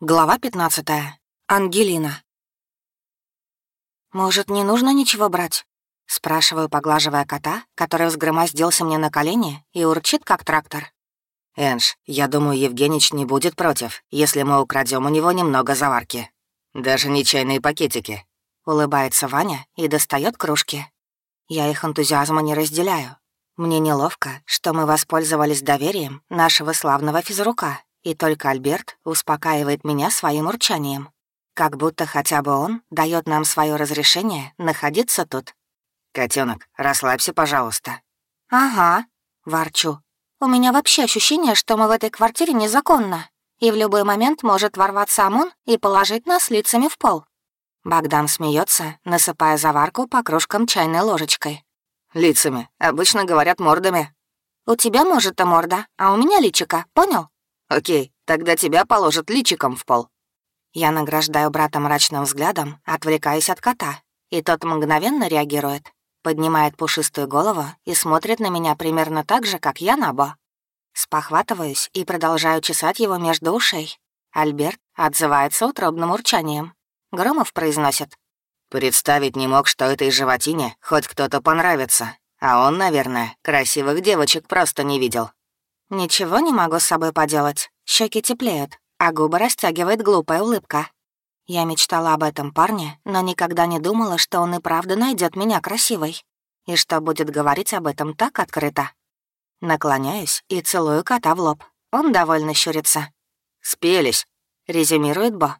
Глава 15. Ангелина. «Может, не нужно ничего брать?» — спрашиваю, поглаживая кота, который взгромоздился мне на колени и урчит, как трактор. «Энж, я думаю, Евгенич не будет против, если мы украдем у него немного заварки. Даже не чайные пакетики». Улыбается Ваня и достает кружки. Я их энтузиазма не разделяю. Мне неловко, что мы воспользовались доверием нашего славного физрука и только Альберт успокаивает меня своим урчанием. Как будто хотя бы он дает нам свое разрешение находиться тут. Котенок, расслабься, пожалуйста. Ага, ворчу. У меня вообще ощущение, что мы в этой квартире незаконно, и в любой момент может ворваться ОМОН и положить нас лицами в пол. Богдан смеется, насыпая заварку по кружкам чайной ложечкой. «Лицами. Обычно говорят мордами». «У тебя, может, и морда, а у меня личика, понял?» «Окей, тогда тебя положат личиком в пол». Я награждаю брата мрачным взглядом, отвлекаясь от кота, и тот мгновенно реагирует, поднимает пушистую голову и смотрит на меня примерно так же, как я на Бо. Спохватываюсь и продолжаю чесать его между ушей. Альберт отзывается утробным урчанием. Громов произносит. «Представить не мог, что этой животине хоть кто-то понравится. А он, наверное, красивых девочек просто не видел». Ничего не могу с собой поделать. Щеки теплеют, а губы растягивает глупая улыбка. Я мечтала об этом парне, но никогда не думала, что он и правда найдет меня красивой. И что будет говорить об этом так открыто. Наклоняюсь и целую кота в лоб. Он довольно щурится. «Спелись», — резюмирует Бо.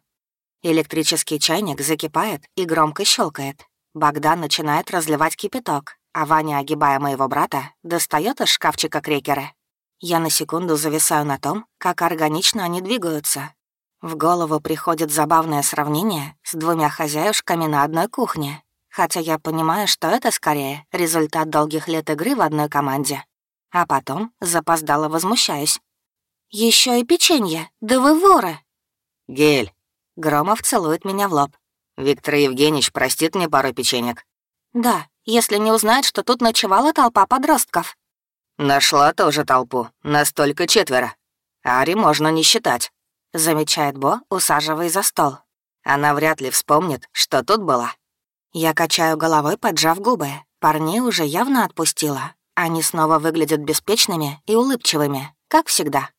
Электрический чайник закипает и громко щелкает. Богдан начинает разливать кипяток, а Ваня, огибая моего брата, достает из шкафчика крекеры. Я на секунду зависаю на том, как органично они двигаются. В голову приходит забавное сравнение с двумя хозяюшками на одной кухне, хотя я понимаю, что это скорее результат долгих лет игры в одной команде. А потом запоздало возмущаюсь. Еще и печенье, да вы воры!» «Гель!» Громов целует меня в лоб. «Виктор Евгеньевич простит мне пару печенек?» «Да, если не узнает, что тут ночевала толпа подростков». «Нашла тоже толпу. Настолько четверо. Ари можно не считать», — замечает Бо, усаживаясь за стол. «Она вряд ли вспомнит, что тут была». Я качаю головой, поджав губы. Парней уже явно отпустила. Они снова выглядят беспечными и улыбчивыми, как всегда.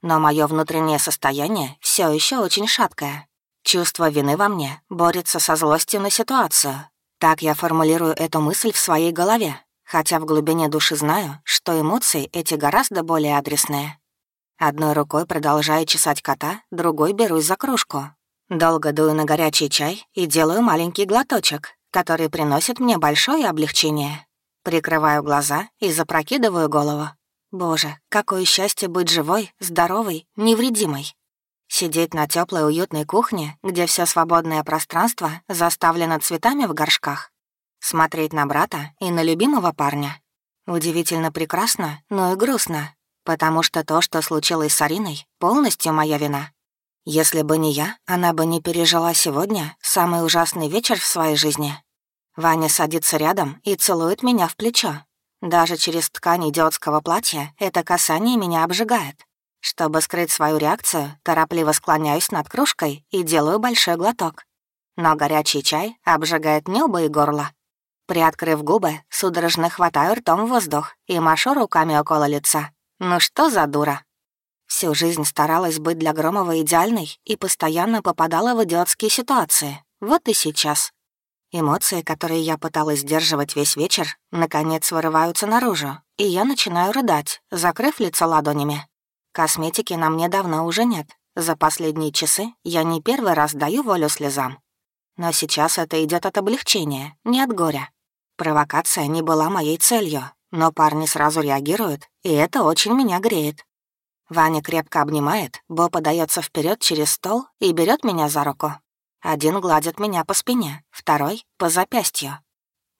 Но мое внутреннее состояние все еще очень шаткое. Чувство вины во мне борется со злостью на ситуацию. Так я формулирую эту мысль в своей голове, хотя в глубине души знаю, что эмоции эти гораздо более адресные. Одной рукой продолжаю чесать кота, другой берусь за кружку. Долго дую на горячий чай и делаю маленький глоточек, который приносит мне большое облегчение. Прикрываю глаза и запрокидываю голову. Боже, какое счастье быть живой, здоровой, невредимой. Сидеть на теплой уютной кухне, где все свободное пространство заставлено цветами в горшках, Смотреть на брата и на любимого парня. Удивительно прекрасно, но и грустно, потому что то, что случилось с Ариной, полностью моя вина. Если бы не я, она бы не пережила сегодня самый ужасный вечер в своей жизни. Ваня садится рядом и целует меня в плечо. Даже через ткань идиотского платья это касание меня обжигает. Чтобы скрыть свою реакцию, торопливо склоняюсь над кружкой и делаю большой глоток. Но горячий чай обжигает небо и горло. Приоткрыв губы, судорожно хватаю ртом воздух и машу руками около лица. Ну что за дура? Всю жизнь старалась быть для Громова идеальной и постоянно попадала в идиотские ситуации. Вот и сейчас. Эмоции, которые я пыталась сдерживать весь вечер, наконец вырываются наружу, и я начинаю рыдать, закрыв лицо ладонями. Косметики на мне давно уже нет. За последние часы я не первый раз даю волю слезам. Но сейчас это идет от облегчения, не от горя. Провокация не была моей целью, но парни сразу реагируют, и это очень меня греет. Ваня крепко обнимает, Бо подается вперед через стол и берет меня за руку. Один гладит меня по спине, второй — по запястью.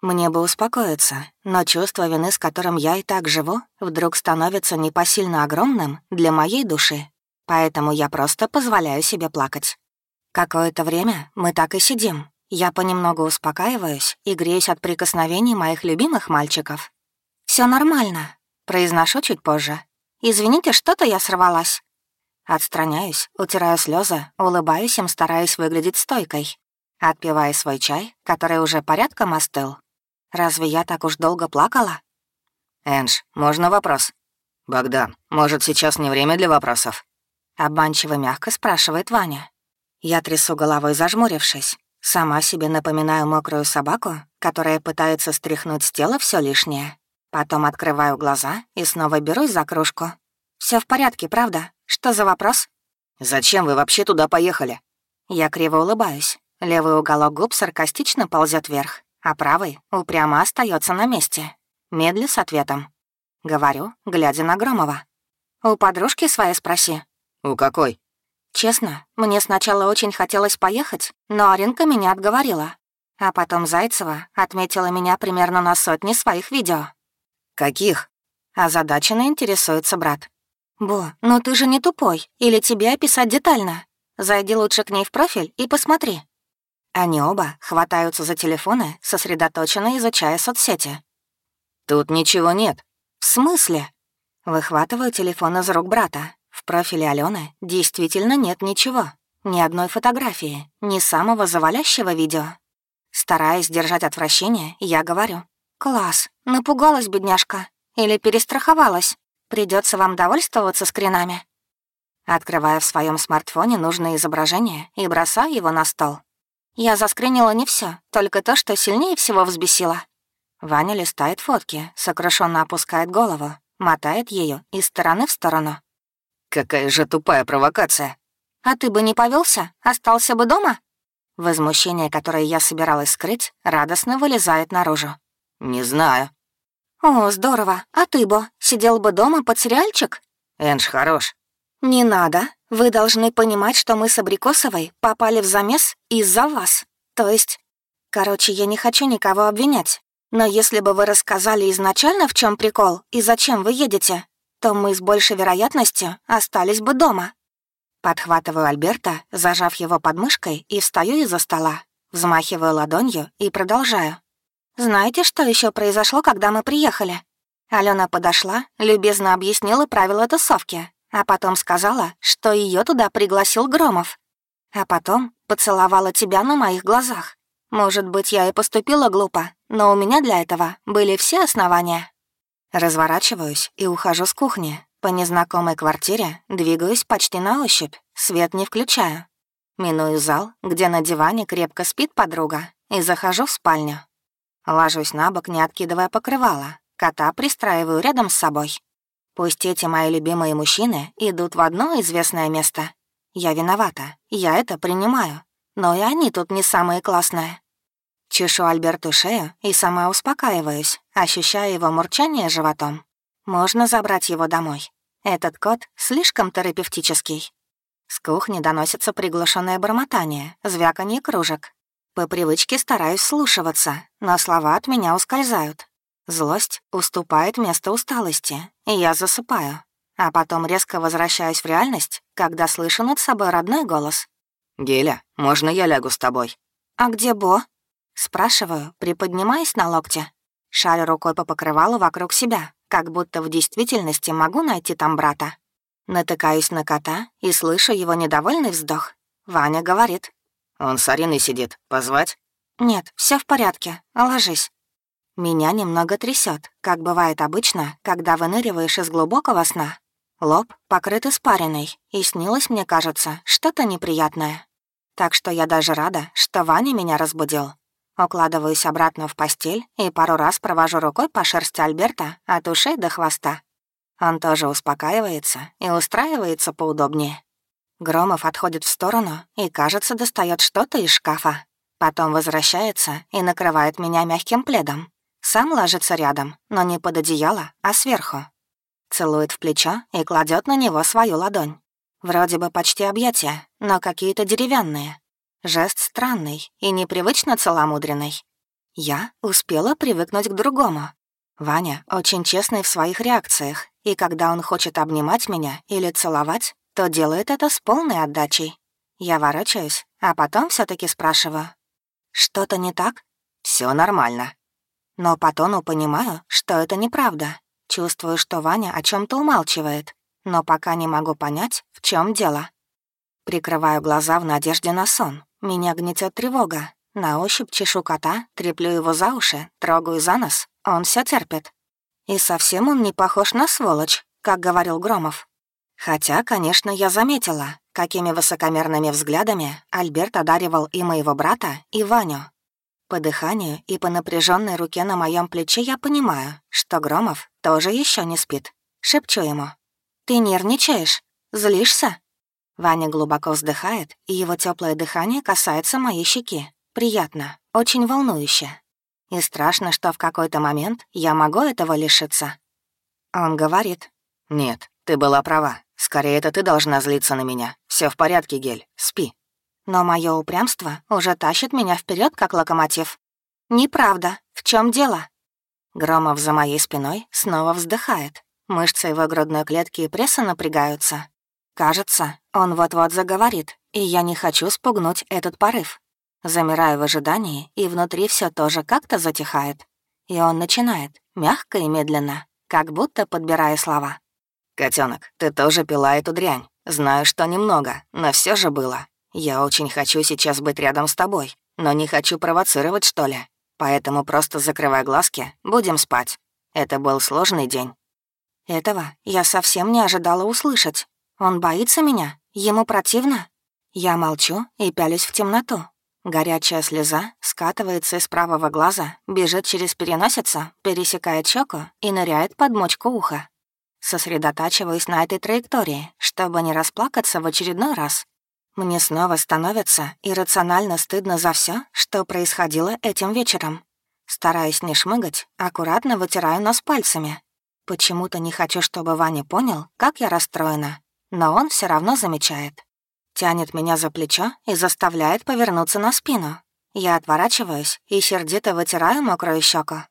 Мне бы успокоиться, но чувство вины, с которым я и так живу, вдруг становится непосильно огромным для моей души. Поэтому я просто позволяю себе плакать. Какое-то время мы так и сидим, я понемногу успокаиваюсь и греюсь от прикосновений моих любимых мальчиков. Все нормально», — произношу чуть позже. «Извините, что-то я сорвалась». Отстраняюсь, утираю слезы, улыбаюсь им, стараясь выглядеть стойкой. Отпиваю свой чай, который уже порядком остыл. Разве я так уж долго плакала? «Эндж, можно вопрос?» «Богдан, может, сейчас не время для вопросов?» Обманчиво мягко спрашивает Ваня. Я трясу головой, зажмурившись. Сама себе напоминаю мокрую собаку, которая пытается стряхнуть с тела все лишнее. Потом открываю глаза и снова берусь за кружку. Все в порядке, правда? Что за вопрос?» «Зачем вы вообще туда поехали?» Я криво улыбаюсь. Левый уголок губ саркастично ползет вверх, а правый упрямо остается на месте. Медли с ответом. Говорю, глядя на Громова. «У подружки своей спроси». «У какой?» Честно, мне сначала очень хотелось поехать, но Аринка меня отговорила. А потом Зайцева отметила меня примерно на сотни своих видео. «Каких?» Озадаченно интересуется брат. «Бо, ну ты же не тупой, или тебе описать детально? Зайди лучше к ней в профиль и посмотри». Они оба хватаются за телефоны, сосредоточенно изучая соцсети. «Тут ничего нет». «В смысле?» Выхватываю телефон из рук брата. В профиле Алены действительно нет ничего. Ни одной фотографии, ни самого завалящего видео. Стараясь держать отвращение, я говорю. «Класс, напугалась бедняжка. Или перестраховалась. Придется вам довольствоваться скринами». Открывая в своем смартфоне нужное изображение и бросаю его на стол. Я заскринила не все, только то, что сильнее всего взбесило. Ваня листает фотки, сокрушенно опускает голову, мотает ее из стороны в сторону. Какая же тупая провокация. А ты бы не повелся, остался бы дома? Возмущение, которое я собиралась скрыть, радостно вылезает наружу. Не знаю. О, здорово. А ты бы сидел бы дома под сериальчик? Энж хорош. Не надо. Вы должны понимать, что мы с Абрикосовой попали в замес из-за вас. То есть... Короче, я не хочу никого обвинять. Но если бы вы рассказали изначально, в чем прикол и зачем вы едете, то мы с большей вероятностью остались бы дома. Подхватываю Альберта, зажав его подмышкой, и встаю из-за стола, взмахиваю ладонью и продолжаю. Знаете, что еще произошло, когда мы приехали? Алена подошла, любезно объяснила правила тусовки, а потом сказала, что ее туда пригласил Громов. А потом поцеловала тебя на моих глазах. Может быть, я и поступила глупо, но у меня для этого были все основания. Разворачиваюсь и ухожу с кухни. По незнакомой квартире двигаюсь почти на ощупь, свет не включаю. Миную зал, где на диване крепко спит подруга, и захожу в спальню. Ложусь на бок, не откидывая покрывало. Кота пристраиваю рядом с собой. Пусть эти мои любимые мужчины идут в одно известное место. Я виновата, я это принимаю. Но и они тут не самые классные. Чешу Альберту шею и сама успокаиваюсь, ощущая его мурчание животом. Можно забрать его домой. Этот кот слишком терапевтический. С кухни доносится приглушенное бормотание, звяканье кружек. По привычке стараюсь слушаться, но слова от меня ускользают. Злость уступает место усталости, и я засыпаю. А потом резко возвращаюсь в реальность, когда слышу над собой родной голос. «Геля, можно я лягу с тобой?» «А где Бо?» Спрашиваю, приподнимаясь на локте. Шарю рукой по покрывалу вокруг себя, как будто в действительности могу найти там брата. Натыкаюсь на кота и слышу его недовольный вздох. Ваня говорит. «Он с Ариной сидит. Позвать?» «Нет, все в порядке. Ложись». Меня немного трясет, как бывает обычно, когда выныриваешь из глубокого сна. Лоб покрыт испариной, и снилось, мне кажется, что-то неприятное. Так что я даже рада, что Ваня меня разбудил. Укладываюсь обратно в постель и пару раз провожу рукой по шерсти Альберта от ушей до хвоста. Он тоже успокаивается и устраивается поудобнее. Громов отходит в сторону и, кажется, достает что-то из шкафа. Потом возвращается и накрывает меня мягким пледом. Сам ложится рядом, но не под одеяло, а сверху. Целует в плечо и кладет на него свою ладонь. Вроде бы почти объятия, но какие-то деревянные, Жест странный и непривычно целомудренный. Я успела привыкнуть к другому. Ваня очень честный в своих реакциях, и когда он хочет обнимать меня или целовать, то делает это с полной отдачей. Я ворочаюсь, а потом все таки спрашиваю. «Что-то не так?» Все нормально». Но по тону понимаю, что это неправда. Чувствую, что Ваня о чем то умалчивает. но пока не могу понять, в чем дело. Прикрываю глаза в надежде на сон. Меня гнетет тревога. На ощупь чешу кота, треплю его за уши, трогаю за нос. Он все терпит. И совсем он не похож на сволочь, как говорил Громов. Хотя, конечно, я заметила, какими высокомерными взглядами Альберт одаривал и моего брата, и Ваню. По дыханию и по напряженной руке на моем плече я понимаю, что Громов тоже еще не спит. Шепчу ему. «Ты нервничаешь? Злишься?» Ваня глубоко вздыхает, и его теплое дыхание касается моей щеки. Приятно, очень волнующе. И страшно, что в какой-то момент я могу этого лишиться. Он говорит. «Нет, ты была права. Скорее, это ты должна злиться на меня. Все в порядке, Гель, спи». Но мое упрямство уже тащит меня вперед, как локомотив. «Неправда. В чем дело?» Громов за моей спиной снова вздыхает. Мышцы его грудной клетки и пресса напрягаются. Кажется, он вот-вот заговорит, и я не хочу спугнуть этот порыв. Замираю в ожидании, и внутри все тоже как-то затихает. И он начинает, мягко и медленно, как будто подбирая слова. Котенок, ты тоже пила эту дрянь. Знаю, что немного, но все же было. Я очень хочу сейчас быть рядом с тобой, но не хочу провоцировать, что ли. Поэтому просто закрывай глазки, будем спать. Это был сложный день». Этого я совсем не ожидала услышать. Он боится меня? Ему противно? Я молчу и пялюсь в темноту. Горячая слеза скатывается из правого глаза, бежит через переносицу, пересекает щеку и ныряет под мочку уха. Сосредотачиваюсь на этой траектории, чтобы не расплакаться в очередной раз. Мне снова становится иррационально стыдно за все, что происходило этим вечером. Стараясь не шмыгать, аккуратно вытираю нос пальцами. Почему-то не хочу, чтобы Ваня понял, как я расстроена, но он все равно замечает. Тянет меня за плечо и заставляет повернуться на спину. Я отворачиваюсь и сердито вытираю мокрую щеку.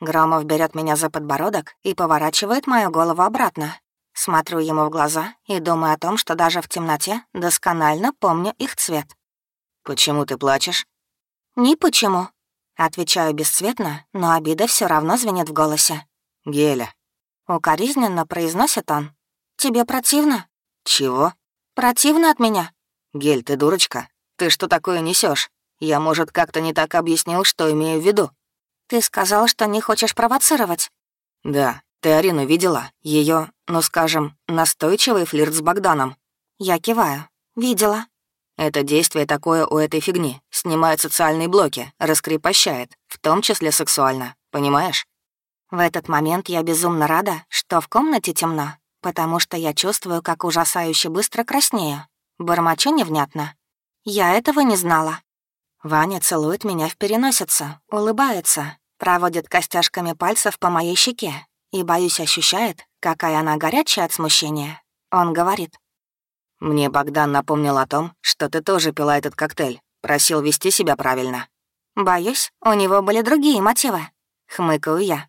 Громов берет меня за подбородок и поворачивает мою голову обратно. Смотрю ему в глаза и думаю о том, что даже в темноте досконально помню их цвет. «Почему ты плачешь?» «Ни почему», — отвечаю бесцветно, но обида все равно звенит в голосе. «Геля». Укоризненно произносит он. «Тебе противно?» «Чего?» «Противно от меня». «Гель, ты дурочка? Ты что такое несешь? Я, может, как-то не так объяснил, что имею в виду?» «Ты сказал, что не хочешь провоцировать». «Да, ты Арину видела? Ее, ну скажем, настойчивый флирт с Богданом?» Я киваю. «Видела». Это действие такое у этой фигни. Снимает социальные блоки, раскрепощает, в том числе сексуально. Понимаешь? В этот момент я безумно рада, что в комнате темно, потому что я чувствую, как ужасающе быстро краснею. Бормочу невнятно. Я этого не знала. Ваня целует меня в переносицу, улыбается, проводит костяшками пальцев по моей щеке, и, боюсь, ощущает, какая она горячая от смущения. Он говорит. «Мне Богдан напомнил о том, что ты тоже пила этот коктейль. Просил вести себя правильно». «Боюсь, у него были другие мотивы», — хмыкаю я.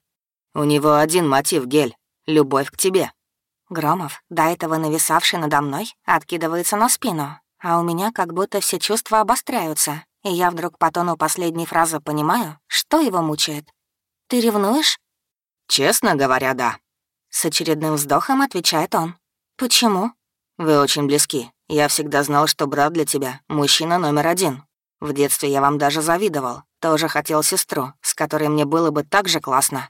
«У него один мотив, Гель — любовь к тебе». Громов, до этого нависавший надо мной, откидывается на спину, а у меня как будто все чувства обостряются, и я вдруг по тону последней фразы понимаю, что его мучает. «Ты ревнуешь?» «Честно говоря, да». С очередным вздохом отвечает он. «Почему?» «Вы очень близки. Я всегда знал, что брат для тебя — мужчина номер один. В детстве я вам даже завидовал. Тоже хотел сестру, с которой мне было бы так же классно.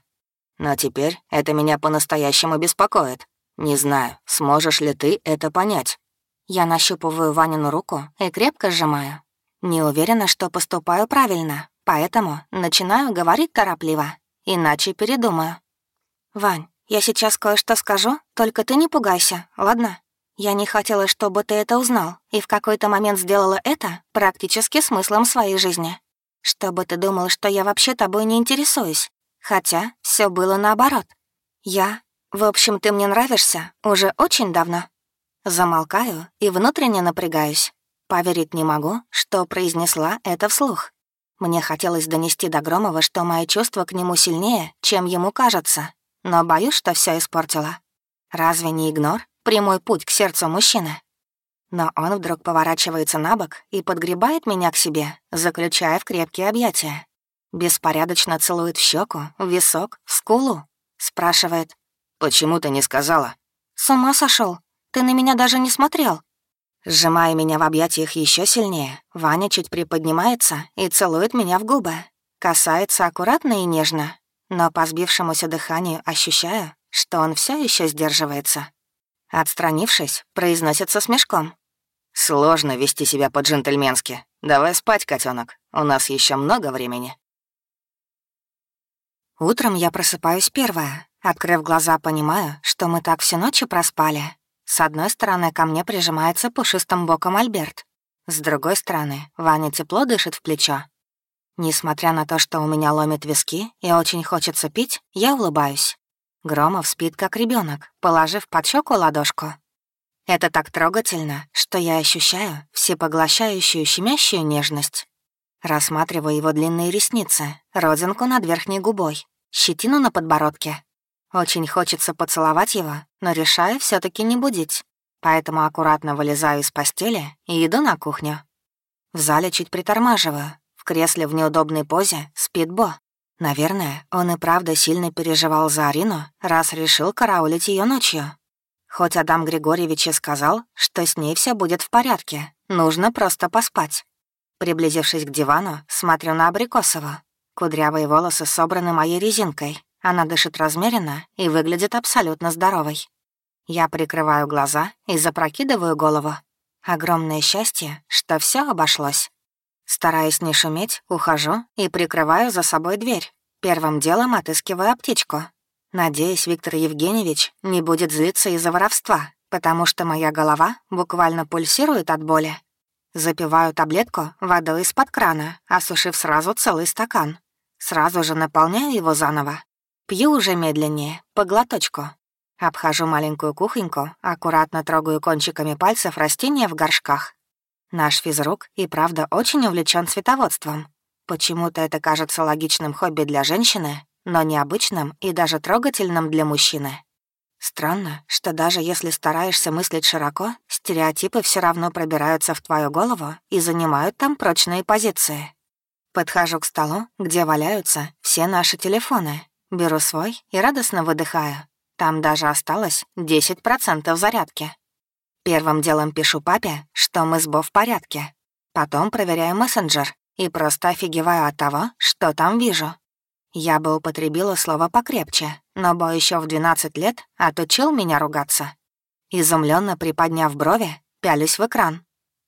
Но теперь это меня по-настоящему беспокоит. Не знаю, сможешь ли ты это понять». Я нащупываю Ванину руку и крепко сжимаю. Не уверена, что поступаю правильно, поэтому начинаю говорить торопливо, иначе передумаю. «Вань, я сейчас кое-что скажу, только ты не пугайся, ладно? Я не хотела, чтобы ты это узнал, и в какой-то момент сделала это практически смыслом своей жизни. Чтобы ты думал, что я вообще тобой не интересуюсь. Хотя все было наоборот. Я... В общем, ты мне нравишься уже очень давно». Замолкаю и внутренне напрягаюсь. Поверить не могу, что произнесла это вслух. Мне хотелось донести до Громова, что мои чувства к нему сильнее, чем ему кажется, но боюсь, что все испортила. Разве не игнор — прямой путь к сердцу мужчины? Но он вдруг поворачивается на бок и подгребает меня к себе, заключая в крепкие объятия. Беспорядочно целует в щеку, в висок, в скулу. Спрашивает. «Почему ты не сказала?» С ума сошел? Ты на меня даже не смотрел. Сжимая меня в объятиях еще сильнее, Ваня чуть приподнимается и целует меня в губы. Касается аккуратно и нежно, но по сбившемуся дыханию ощущаю, что он все еще сдерживается. Отстранившись, произносит со смешком. «Сложно вести себя по-джентльменски. Давай спать, котенок. У нас еще много времени». Утром я просыпаюсь первая. Открыв глаза, понимаю, что мы так всю ночь проспали. С одной стороны, ко мне прижимается пушистым боком Альберт. С другой стороны, Ваня тепло дышит в плечо. Несмотря на то, что у меня ломит виски и очень хочется пить, я улыбаюсь. Громов спит как ребенок, положив под щеку ладошку. Это так трогательно, что я ощущаю всепоглощающую щемящую нежность. Рассматриваю его длинные ресницы, родинку над верхней губой, щетину на подбородке, очень хочется поцеловать его, но решаю все таки не будить. Поэтому аккуратно вылезаю из постели и иду на кухню. В зале чуть притормаживаю. В кресле в неудобной позе спит Бо. Наверное, он и правда сильно переживал за Арину, раз решил караулить ее ночью. Хоть Адам Григорьевич и сказал, что с ней все будет в порядке, нужно просто поспать. Приблизившись к дивану, смотрю на Абрикосову. Кудрявые волосы собраны моей резинкой, она дышит размеренно и выглядит абсолютно здоровой. Я прикрываю глаза и запрокидываю голову. Огромное счастье, что все обошлось. Стараясь не шуметь, ухожу и прикрываю за собой дверь. Первым делом отыскиваю аптечку. Надеюсь, Виктор Евгеньевич не будет злиться из-за воровства, потому что моя голова буквально пульсирует от боли. Запиваю таблетку водой из-под крана, осушив сразу целый стакан. Сразу же наполняю его заново Пью уже медленнее, по глоточку. Обхожу маленькую кухоньку, аккуратно трогаю кончиками пальцев растения в горшках. Наш физрук и правда очень увлечен цветоводством. Почему-то это кажется логичным хобби для женщины, но необычным и даже трогательным для мужчины. Странно, что даже если стараешься мыслить широко, стереотипы все равно пробираются в твою голову и занимают там прочные позиции. Подхожу к столу, где валяются все наши телефоны, Беру свой и радостно выдыхаю. Там даже осталось 10% зарядки. Первым делом пишу папе, что мы с Бо в порядке. Потом проверяю мессенджер и просто офигеваю от того, что там вижу. Я бы употребила слово покрепче, но Бо еще в 12 лет отучил меня ругаться. Изумленно приподняв брови, пялюсь в экран.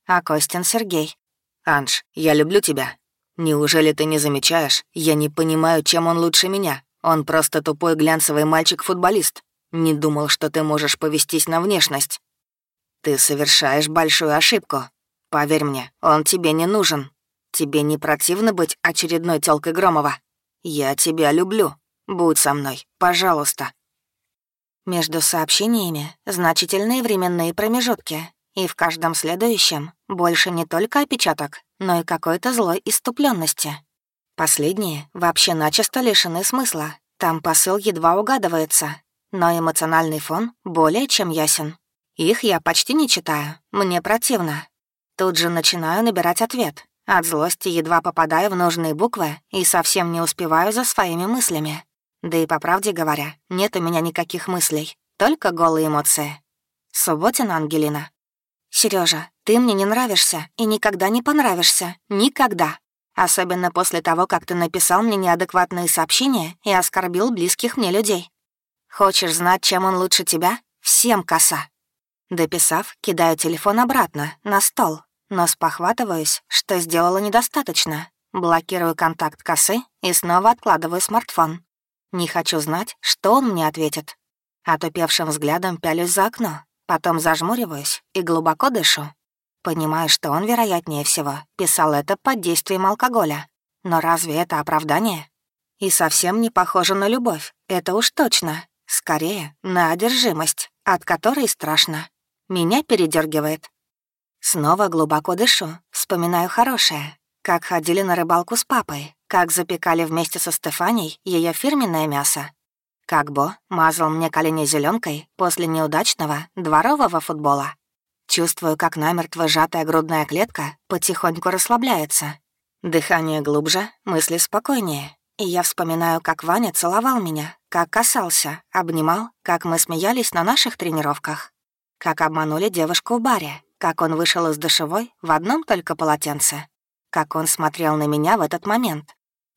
А Костин Сергей. «Анж, я люблю тебя. Неужели ты не замечаешь? Я не понимаю, чем он лучше меня. Он просто тупой глянцевый мальчик-футболист. Не думал, что ты можешь повестись на внешность. Ты совершаешь большую ошибку. Поверь мне, он тебе не нужен. Тебе не противно быть очередной тёлкой Громова? Я тебя люблю. Будь со мной, пожалуйста. Между сообщениями значительные временные промежутки, и в каждом следующем больше не только опечаток, но и какой-то злой иступленности. Последние вообще начисто лишены смысла. Там посыл едва угадывается, но эмоциональный фон более чем ясен. Их я почти не читаю, мне противно. Тут же начинаю набирать ответ. От злости едва попадаю в нужные буквы и совсем не успеваю за своими мыслями. Да и по правде говоря, нет у меня никаких мыслей, только голые эмоции. Субботина Ангелина. Сережа, ты мне не нравишься и никогда не понравишься. Никогда. Особенно после того, как ты написал мне неадекватные сообщения и оскорбил близких мне людей. Хочешь знать, чем он лучше тебя? Всем коса. Дописав, кидаю телефон обратно, на стол, но спохватываюсь, что сделала недостаточно. Блокирую контакт косы и снова откладываю смартфон. Не хочу знать, что он мне ответит. Отупевшим взглядом пялюсь за окно, потом зажмуриваюсь и глубоко дышу. Понимаю, что он, вероятнее всего, писал это под действием алкоголя. Но разве это оправдание? И совсем не похоже на любовь, это уж точно. Скорее, на одержимость, от которой страшно. Меня передергивает. Снова глубоко дышу, вспоминаю хорошее. Как ходили на рыбалку с папой, как запекали вместе со Стефанией ее фирменное мясо. Как Бо мазал мне колени зеленкой после неудачного дворового футбола. Чувствую, как намертво сжатая грудная клетка потихоньку расслабляется. Дыхание глубже, мысли спокойнее. И я вспоминаю, как Ваня целовал меня, как касался, обнимал, как мы смеялись на наших тренировках, как обманули девушку в баре, как он вышел из душевой в одном только полотенце, как он смотрел на меня в этот момент.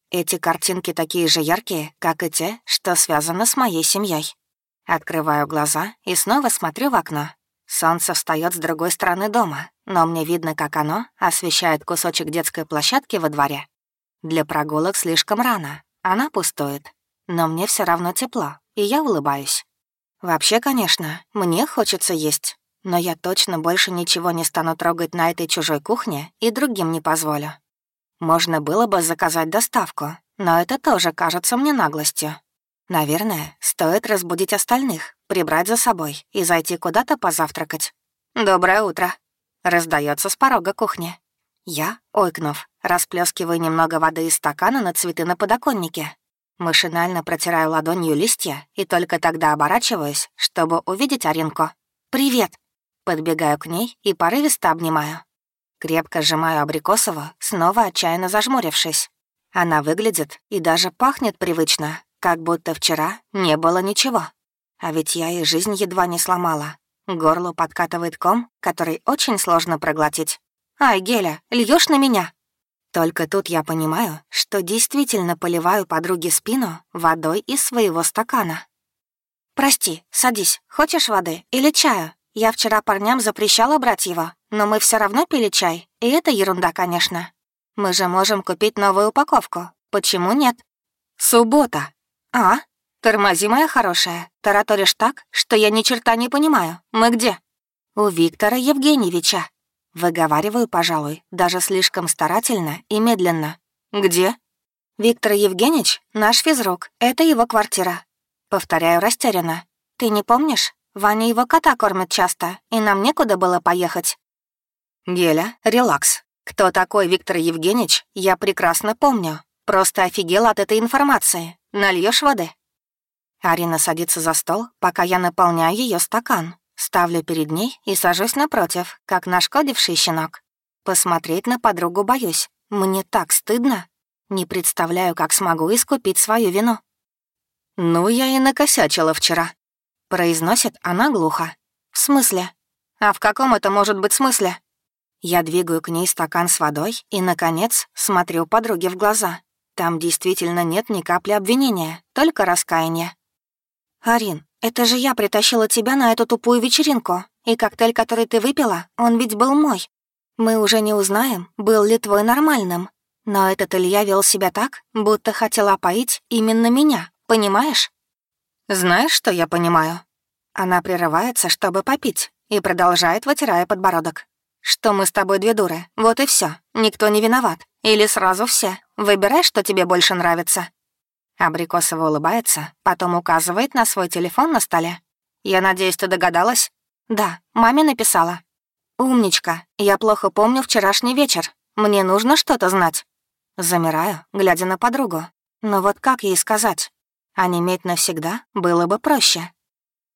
Эти картинки такие же яркие, как и те, что связаны с моей семьей. Открываю глаза и снова смотрю в окно. Солнце встает с другой стороны дома, но мне видно, как оно освещает кусочек детской площадки во дворе. Для прогулок слишком рано, она пустует. Но мне все равно тепло, и я улыбаюсь. Вообще, конечно, мне хочется есть, но я точно больше ничего не стану трогать на этой чужой кухне и другим не позволю. Можно было бы заказать доставку, но это тоже кажется мне наглостью. Наверное, стоит разбудить остальных, прибрать за собой и зайти куда-то позавтракать. «Доброе утро!» — раздается с порога кухни. Я, ойкнув, расплескиваю немного воды из стакана на цветы на подоконнике. Машинально протираю ладонью листья и только тогда оборачиваюсь, чтобы увидеть Аринку. «Привет!» Подбегаю к ней и порывисто обнимаю. Крепко сжимаю Абрикосову, снова отчаянно зажмурившись. Она выглядит и даже пахнет привычно, как будто вчера не было ничего. А ведь я и жизнь едва не сломала. Горло подкатывает ком, который очень сложно проглотить. «Ай, Геля, льешь на меня?» Только тут я понимаю, что действительно поливаю подруге спину водой из своего стакана. «Прости, садись. Хочешь воды или чаю? Я вчера парням запрещала брать его, но мы все равно пили чай, и это ерунда, конечно. Мы же можем купить новую упаковку. Почему нет?» «Суббота», «А? Тормози, моя хорошая. Тараторишь так, что я ни черта не понимаю. Мы где?» «У Виктора Евгеньевича». Выговариваю, пожалуй, даже слишком старательно и медленно. «Где?» «Виктор Евгеньевич — наш физрук. Это его квартира». Повторяю растерянно. «Ты не помнишь? Ваня его кота кормит часто, и нам некуда было поехать». «Геля, релакс. Кто такой Виктор Евгеньевич, я прекрасно помню. Просто офигела от этой информации. Нальешь воды?» Арина садится за стол, пока я наполняю ее стакан. Ставлю перед ней и сажусь напротив, как нашкодивший щенок. Посмотреть на подругу боюсь. Мне так стыдно. Не представляю, как смогу искупить свою вину. «Ну, я и накосячила вчера», — произносит она глухо. «В смысле? А в каком это может быть смысле?» Я двигаю к ней стакан с водой и, наконец, смотрю подруге в глаза. Там действительно нет ни капли обвинения, только раскаяние. «Арин, это же я притащила тебя на эту тупую вечеринку, и коктейль, который ты выпила, он ведь был мой. Мы уже не узнаем, был ли твой нормальным. Но этот Илья вел себя так, будто хотел опоить именно меня, понимаешь?» «Знаешь, что я понимаю?» Она прерывается, чтобы попить, и продолжает, вытирая подбородок. «Что мы с тобой две дуры, вот и все. Никто не виноват. Или сразу все. Выбирай, что тебе больше нравится». Абрикосова улыбается, потом указывает на свой телефон на столе. «Я надеюсь, ты догадалась?» «Да, маме написала». «Умничка, я плохо помню вчерашний вечер. Мне нужно что-то знать». Замираю, глядя на подругу. Но вот как ей сказать? А неметь навсегда было бы проще.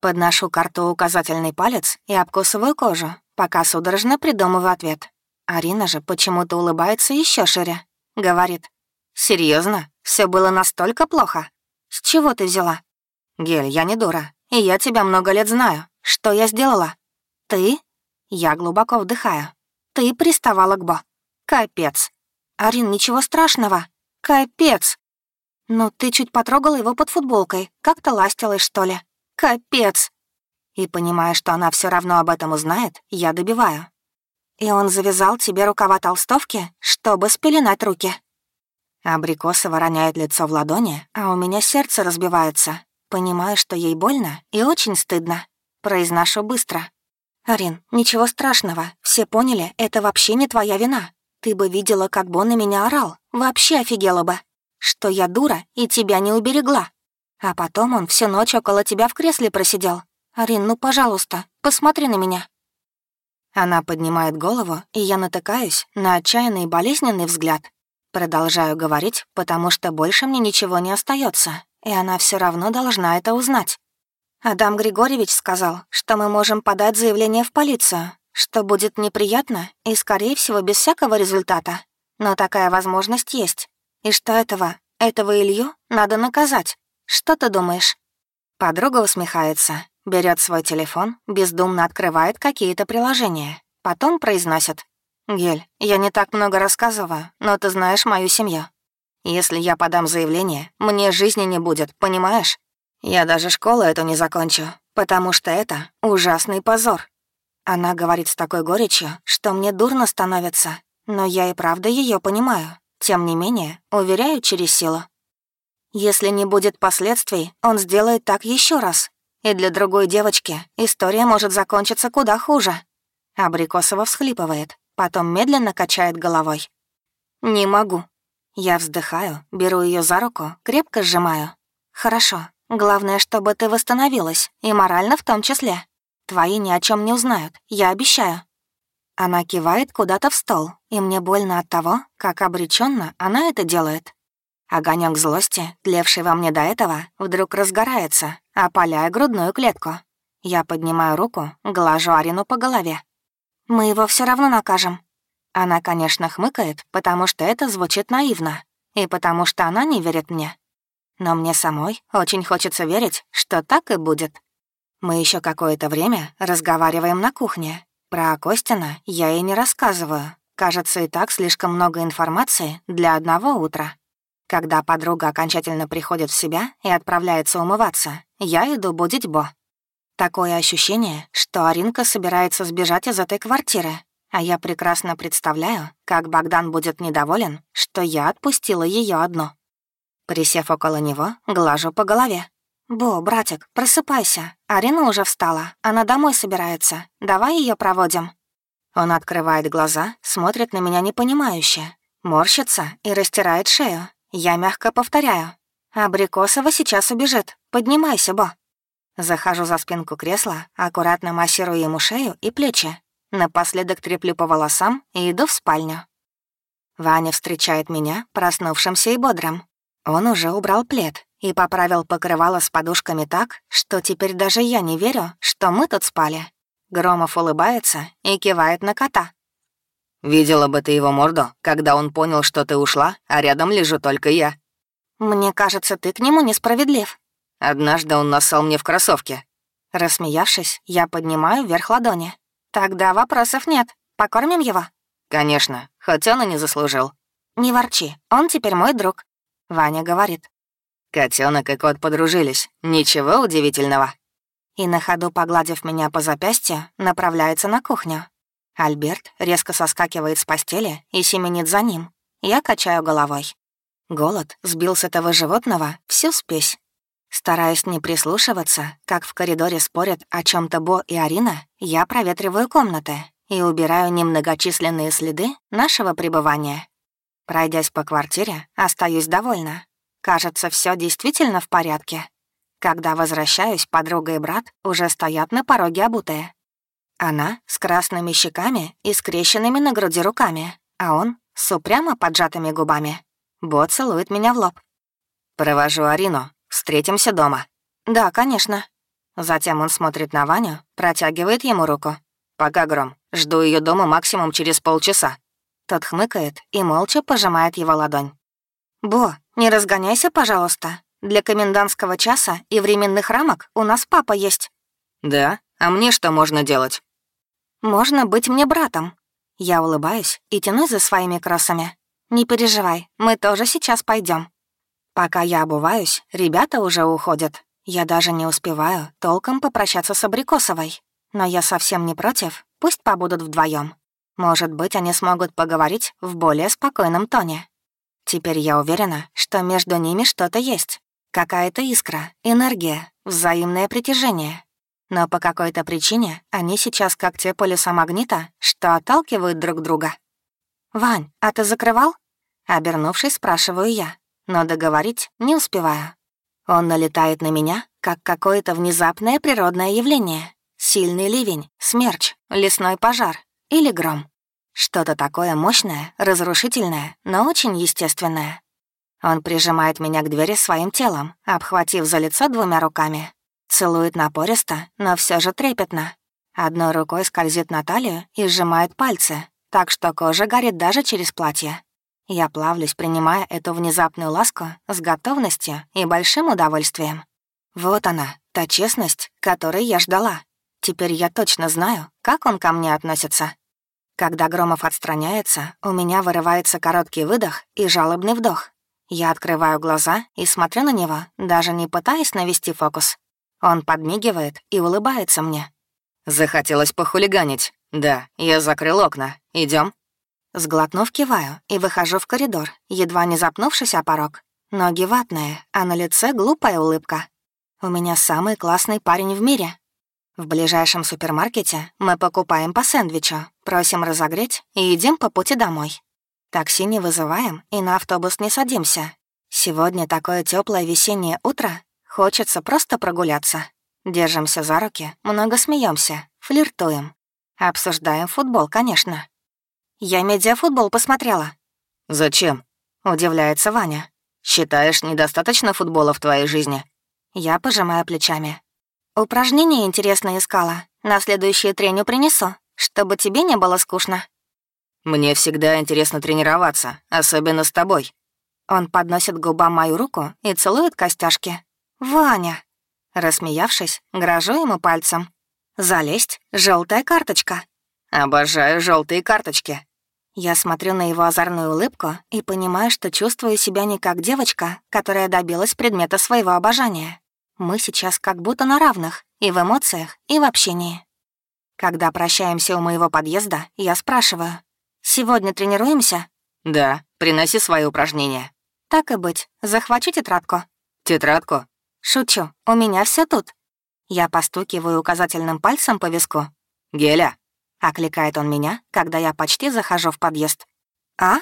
Подношу карту указательный палец и обкусываю кожу, пока судорожно придумываю ответ. Арина же почему-то улыбается еще шире. Говорит. Серьезно, все было настолько плохо? С чего ты взяла? Гель, я не дура. И я тебя много лет знаю. Что я сделала? Ты? Я глубоко вдыхаю. Ты приставала к Бо. Капец. Арин, ничего страшного. Капец. Ну, ты чуть потрогала его под футболкой. Как-то ластилась, что ли. Капец. И понимая, что она все равно об этом узнает, я добиваю. И он завязал тебе рукава толстовки, чтобы спеленать руки. Абрикоса роняет лицо в ладони, а у меня сердце разбивается. Понимаю, что ей больно и очень стыдно. Произношу быстро. «Арин, ничего страшного. Все поняли, это вообще не твоя вина. Ты бы видела, как Бон на меня орал. Вообще офигела бы. Что я дура и тебя не уберегла. А потом он всю ночь около тебя в кресле просидел. Арин, ну, пожалуйста, посмотри на меня. Она поднимает голову, и я натыкаюсь на отчаянный болезненный взгляд. Продолжаю говорить, потому что больше мне ничего не остается, и она все равно должна это узнать. Адам Григорьевич сказал, что мы можем подать заявление в полицию, что будет неприятно и, скорее всего, без всякого результата. Но такая возможность есть. И что этого, этого Илью надо наказать, Что ты думаешь?» Подруга усмехается, берет свой телефон, бездумно открывает какие-то приложения. Потом произносит. «Гель, я не так много рассказываю, но ты знаешь мою семью. Если я подам заявление, мне жизни не будет, понимаешь? Я даже школу эту не закончу, потому что это ужасный позор». Она говорит с такой горечью, что мне дурно становится, но я и правда ее понимаю. Тем не менее, уверяю через силу. Если не будет последствий, он сделает так еще раз. И для другой девочки история может закончиться куда хуже. Абрикосова всхлипывает, потом медленно качает головой. «Не могу». Я вздыхаю, беру ее за руку, крепко сжимаю. «Хорошо. Главное, чтобы ты восстановилась, и морально в том числе. Твои ни о чем не узнают, я обещаю». Она кивает куда-то в стол, и мне больно от того, как обреченно она это делает. Огонек злости, тлевший во мне до этого, вдруг разгорается, опаляя грудную клетку. Я поднимаю руку, глажу Арину по голове. «Мы его все равно накажем». Она, конечно, хмыкает, потому что это звучит наивно, и потому что она не верит мне. Но мне самой очень хочется верить, что так и будет. Мы еще какое-то время разговариваем на кухне. Про Костина я ей не рассказываю. Кажется, и так слишком много информации для одного утра. Когда подруга окончательно приходит в себя и отправляется умываться, я иду будить Бо. Такое ощущение, что Аринка собирается сбежать из этой квартиры, а я прекрасно представляю, как Богдан будет недоволен, что я отпустила ее одну. Присев около него, глажу по голове. «Бо, братик, просыпайся. Арина уже встала. Она домой собирается. Давай ее проводим». Он открывает глаза, смотрит на меня непонимающе, морщится и растирает шею, я мягко повторяю. «Абрикосова сейчас убежит. Поднимайся, Бо». Захожу за спинку кресла, аккуратно массирую ему шею и плечи. Напоследок треплю по волосам и иду в спальню. Ваня встречает меня, проснувшимся и бодрым. Он уже убрал плед и поправил покрывало с подушками так, что теперь даже я не верю, что мы тут спали. Громов улыбается и кивает на кота. Видела бы ты его морду, когда он понял, что ты ушла, а рядом лежу только я. Мне кажется, ты к нему несправедлив. Однажды он нассал мне в кроссовке. Рассмеявшись, я поднимаю вверх ладони. Тогда вопросов нет. Покормим его? Конечно, хоть он и не заслужил. Не ворчи, он теперь мой друг. Ваня говорит. Котенок и кот подружились. Ничего удивительного. И на ходу, погладив меня по запястью, направляется на кухню. Альберт резко соскакивает с постели и семенит за ним. Я качаю головой. Голод сбил с этого животного всю спесь. Стараясь не прислушиваться, как в коридоре спорят о чем то Бо и Арина, я проветриваю комнаты и убираю немногочисленные следы нашего пребывания. Пройдясь по квартире, остаюсь довольна. Кажется, все действительно в порядке. Когда возвращаюсь, подруга и брат уже стоят на пороге обутые. Она с красными щеками и скрещенными на груди руками, а он с упрямо поджатыми губами. Бо целует меня в лоб. «Провожу Арину. Встретимся дома». «Да, конечно». Затем он смотрит на Ваню, протягивает ему руку. «Пока, Гром. Жду ее дома максимум через полчаса». Тот хмыкает и молча пожимает его ладонь. «Бо, не разгоняйся, пожалуйста. Для комендантского часа и временных рамок у нас папа есть». «Да? А мне что можно делать?» Можно быть мне братом. Я улыбаюсь и тянусь за своими кроссами. Не переживай, мы тоже сейчас пойдем. Пока я обуваюсь, ребята уже уходят. Я даже не успеваю толком попрощаться с Абрикосовой. Но я совсем не против, пусть побудут вдвоем. Может быть, они смогут поговорить в более спокойном тоне. Теперь я уверена, что между ними что-то есть. Какая-то искра, энергия, взаимное притяжение. Но по какой-то причине они сейчас как те полюса магнита, что отталкивают друг друга. «Вань, а ты закрывал?» Обернувшись, спрашиваю я, но договорить не успеваю. Он налетает на меня, как какое-то внезапное природное явление. Сильный ливень, смерч, лесной пожар или гром. Что-то такое мощное, разрушительное, но очень естественное. Он прижимает меня к двери своим телом, обхватив за лицо двумя руками. Целует напористо, но все же трепетно. Одной рукой скользит на талию и сжимает пальцы, так что кожа горит даже через платье. Я плавлюсь, принимая эту внезапную ласку с готовностью и большим удовольствием. Вот она, та честность, которой я ждала. Теперь я точно знаю, как он ко мне относится. Когда Громов отстраняется, у меня вырывается короткий выдох и жалобный вдох. Я открываю глаза и смотрю на него, даже не пытаясь навести фокус. Он подмигивает и улыбается мне. «Захотелось похулиганить. Да, я закрыл окна. Идем. Сглотнув, киваю и выхожу в коридор, едва не запнувшись о порог. Ноги ватные, а на лице глупая улыбка. У меня самый классный парень в мире. В ближайшем супермаркете мы покупаем по сэндвичу, просим разогреть и едим по пути домой. Такси не вызываем и на автобус не садимся. Сегодня такое теплое весеннее утро, хочется просто прогуляться. Держимся за руки, много смеемся, флиртуем. Обсуждаем футбол, конечно. «Я медиафутбол посмотрела». «Зачем?» — удивляется Ваня. «Считаешь, недостаточно футбола в твоей жизни?» Я пожимаю плечами. «Упражнения интересно искала. На следующую треню принесу, чтобы тебе не было скучно». «Мне всегда интересно тренироваться, особенно с тобой». Он подносит губам мою руку и целует костяшки. «Ваня!» Рассмеявшись, грожу ему пальцем. «Залезть, желтая карточка». «Обожаю желтые карточки», я смотрю на его озорную улыбку и понимаю, что чувствую себя не как девочка, которая добилась предмета своего обожания. Мы сейчас как будто на равных и в эмоциях, и в общении. Когда прощаемся у моего подъезда, я спрашиваю. «Сегодня тренируемся?» «Да, приноси свои упражнения». «Так и быть. Захвачу тетрадку». «Тетрадку?» «Шучу. У меня все тут». Я постукиваю указательным пальцем по виску. «Геля, Окликает он меня, когда я почти захожу в подъезд. «А?»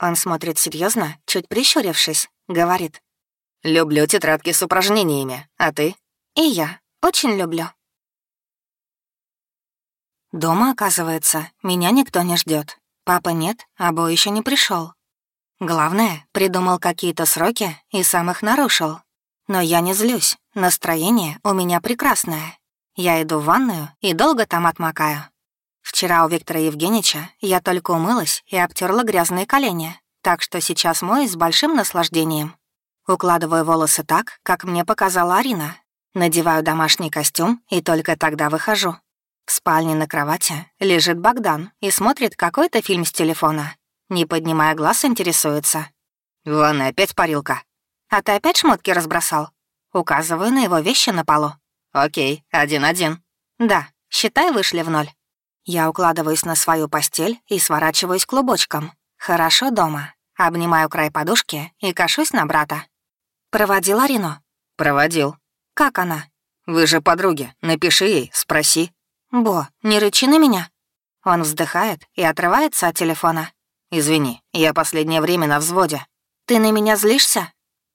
Он смотрит серьезно, чуть прищурившись, говорит. «Люблю тетрадки с упражнениями, а ты?» «И я. Очень люблю». Дома, оказывается, меня никто не ждет. Папа нет, а Бо еще не пришел. Главное, придумал какие-то сроки и сам их нарушил. Но я не злюсь, настроение у меня прекрасное. Я иду в ванную и долго там отмокаю. Вчера у Виктора Евгеньевича я только умылась и обтерла грязные колени, так что сейчас мою с большим наслаждением. Укладываю волосы так, как мне показала Арина. Надеваю домашний костюм и только тогда выхожу. В спальне на кровати лежит Богдан и смотрит какой-то фильм с телефона. Не поднимая глаз, интересуется. «Ванна, опять парилка?» «А ты опять шмотки разбросал?» Указываю на его вещи на полу. «Окей, один-один». «Да, считай, вышли в ноль». Я укладываюсь на свою постель и сворачиваюсь клубочком. Хорошо дома. Обнимаю край подушки и кашусь на брата. «Проводил Арину?» «Проводил». «Как она?» «Вы же подруги. Напиши ей, спроси». «Бо, не рычи на меня». Он вздыхает и отрывается от телефона. «Извини, я последнее время на взводе». «Ты на меня злишься?»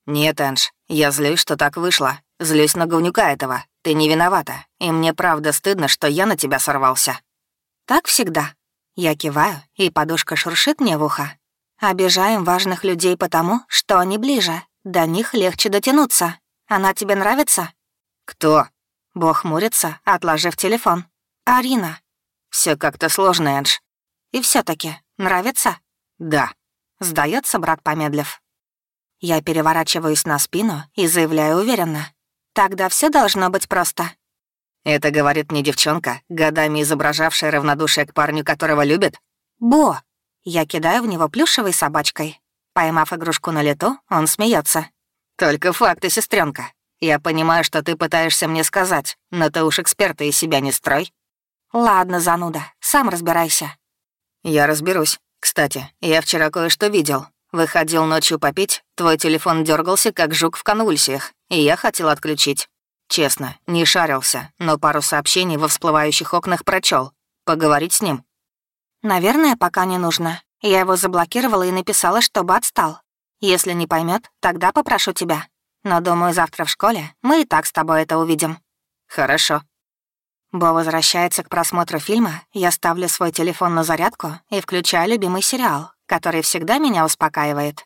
«Нет, Энж, я злюсь, что так вышло. Злюсь на говнюка этого. Ты не виновата, и мне правда стыдно, что я на тебя сорвался». Так всегда. Я киваю, и подушка шуршит мне в ухо. Обижаем важных людей потому, что они ближе. До них легче дотянуться. Она тебе нравится? Кто? Бог мурится, отложив телефон. Арина. Все как-то сложно, Эндж. И все таки нравится? Да. Сдается брат, помедлив. Я переворачиваюсь на спину и заявляю уверенно. Тогда все должно быть просто. Это говорит мне девчонка, годами изображавшая равнодушие к парню, которого любит? Бо! Я кидаю в него плюшевой собачкой. Поймав игрушку на лету, он смеется. Только факты, сестренка. Я понимаю, что ты пытаешься мне сказать, но ты уж эксперта из себя не строй. Ладно, зануда, сам разбирайся. Я разберусь. Кстати, я вчера кое-что видел. Выходил ночью попить, твой телефон дергался, как жук в конвульсиях, и я хотел отключить. Честно, не шарился, но пару сообщений во всплывающих окнах прочел. Поговорить с ним? Наверное, пока не нужно. Я его заблокировала и написала, чтобы отстал. Если не поймет, тогда попрошу тебя. Но, думаю, завтра в школе мы и так с тобой это увидим. Хорошо. Бо возвращается к просмотру фильма, я ставлю свой телефон на зарядку и включаю любимый сериал, который всегда меня успокаивает.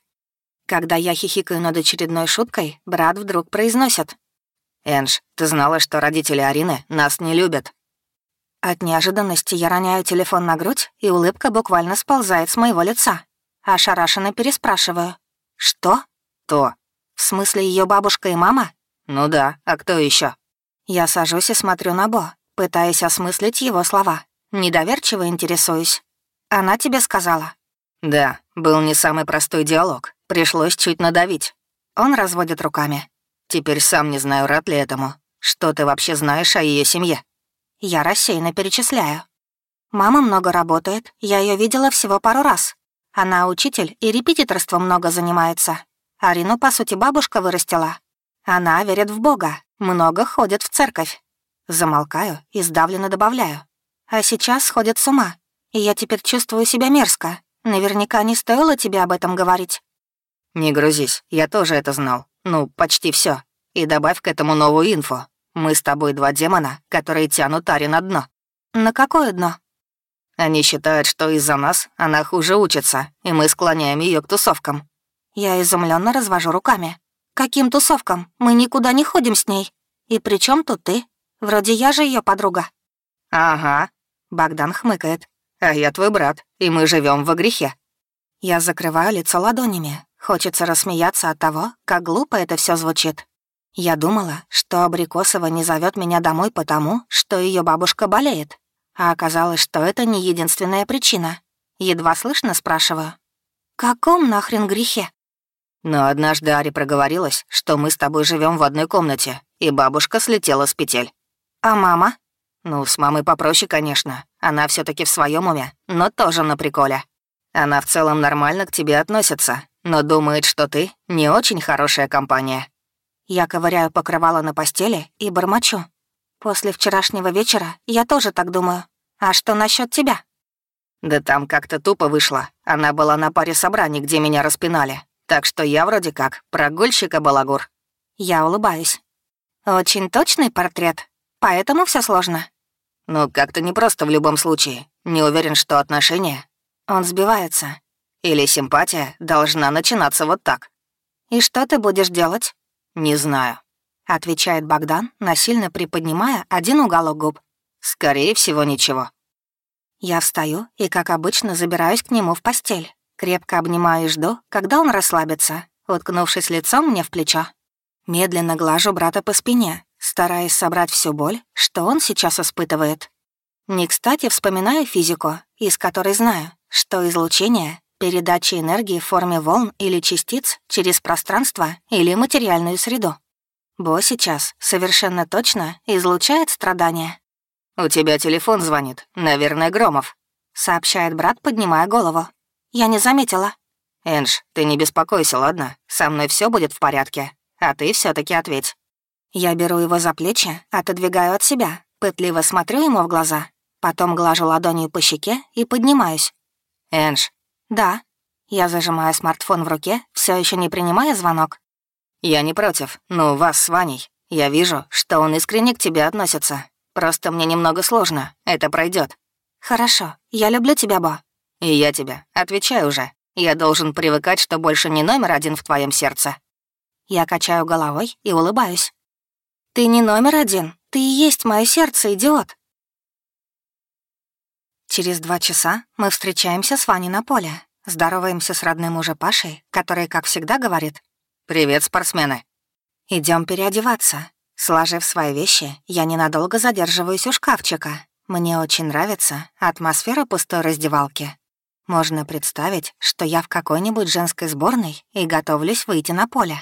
Когда я хихикаю над очередной шуткой, брат вдруг произносит. «Эндж, ты знала, что родители Арины нас не любят?» От неожиданности я роняю телефон на грудь, и улыбка буквально сползает с моего лица. Ошарашенно переспрашиваю. «Что?» «То». «В смысле, ее бабушка и мама?» «Ну да, а кто еще? Я сажусь и смотрю на Бо, пытаясь осмыслить его слова. Недоверчиво интересуюсь. «Она тебе сказала?» «Да, был не самый простой диалог. Пришлось чуть надавить». Он разводит руками. «Теперь сам не знаю, рад ли этому. Что ты вообще знаешь о ее семье?» Я рассеянно перечисляю. Мама много работает, я ее видела всего пару раз. Она учитель и репетиторством много занимается. Арину, по сути, бабушка вырастила. Она верит в Бога, много ходит в церковь. Замолкаю и сдавленно добавляю. А сейчас сходит с ума, и я теперь чувствую себя мерзко. Наверняка не стоило тебе об этом говорить. Не грузись, я тоже это знал. Ну, почти все. И добавь к этому новую инфу. Мы с тобой два демона, которые тянут Ари на дно. На какое дно? Они считают, что из-за нас она хуже учится, и мы склоняем ее к тусовкам. Я изумленно развожу руками. Каким тусовкам? Мы никуда не ходим с ней. И при чем тут ты? Вроде я же ее подруга. Ага. Богдан хмыкает. А я твой брат, и мы живем во грехе. Я закрываю лицо ладонями. Хочется рассмеяться от того, как глупо это все звучит. Я думала, что Абрикосова не зовет меня домой потому, что ее бабушка болеет. А оказалось, что это не единственная причина. Едва слышно спрашиваю. «Каком нахрен грехе?» Но однажды Ари проговорилась, что мы с тобой живем в одной комнате, и бабушка слетела с петель. «А мама?» «Ну, с мамой попроще, конечно. Она все таки в своем уме, но тоже на приколе. Она в целом нормально к тебе относится, но думает, что ты не очень хорошая компания». Я ковыряю покрывало на постели и бормочу. После вчерашнего вечера я тоже так думаю. А что насчет тебя? Да там как-то тупо вышло. Она была на паре собраний, где меня распинали. Так что я вроде как прогульщика балагур. Я улыбаюсь. Очень точный портрет, поэтому все сложно. Ну, как-то непросто в любом случае. Не уверен, что отношения. Он сбивается. Или симпатия должна начинаться вот так. И что ты будешь делать? Не знаю. — отвечает Богдан, насильно приподнимая один уголок губ. «Скорее всего, ничего». Я встаю и, как обычно, забираюсь к нему в постель. Крепко обнимаю и жду, когда он расслабится, уткнувшись лицом мне в плечо. Медленно глажу брата по спине, стараясь собрать всю боль, что он сейчас испытывает. Не кстати вспоминаю физику, из которой знаю, что излучение — передача энергии в форме волн или частиц через пространство или материальную среду. Бо сейчас совершенно точно излучает страдания. «У тебя телефон звонит, наверное, Громов», — сообщает брат, поднимая голову. «Я не заметила». «Энж, ты не беспокойся, ладно? Со мной все будет в порядке. А ты все таки ответь». Я беру его за плечи, отодвигаю от себя, пытливо смотрю ему в глаза, потом глажу ладонью по щеке и поднимаюсь. «Энж». «Да». Я зажимаю смартфон в руке, все еще не принимая звонок. «Я не против, но вас с Ваней. Я вижу, что он искренне к тебе относится. Просто мне немного сложно, это пройдет. «Хорошо, я люблю тебя, Бо». «И я тебя. Отвечай уже. Я должен привыкать, что больше не номер один в твоем сердце». Я качаю головой и улыбаюсь. «Ты не номер один. Ты и есть мое сердце, идиот». Через два часа мы встречаемся с Ваней на поле. Здороваемся с родным уже Пашей, который, как всегда, говорит «Привет, спортсмены». Идем переодеваться. Сложив свои вещи, я ненадолго задерживаюсь у шкафчика. Мне очень нравится атмосфера пустой раздевалки. Можно представить, что я в какой-нибудь женской сборной и готовлюсь выйти на поле.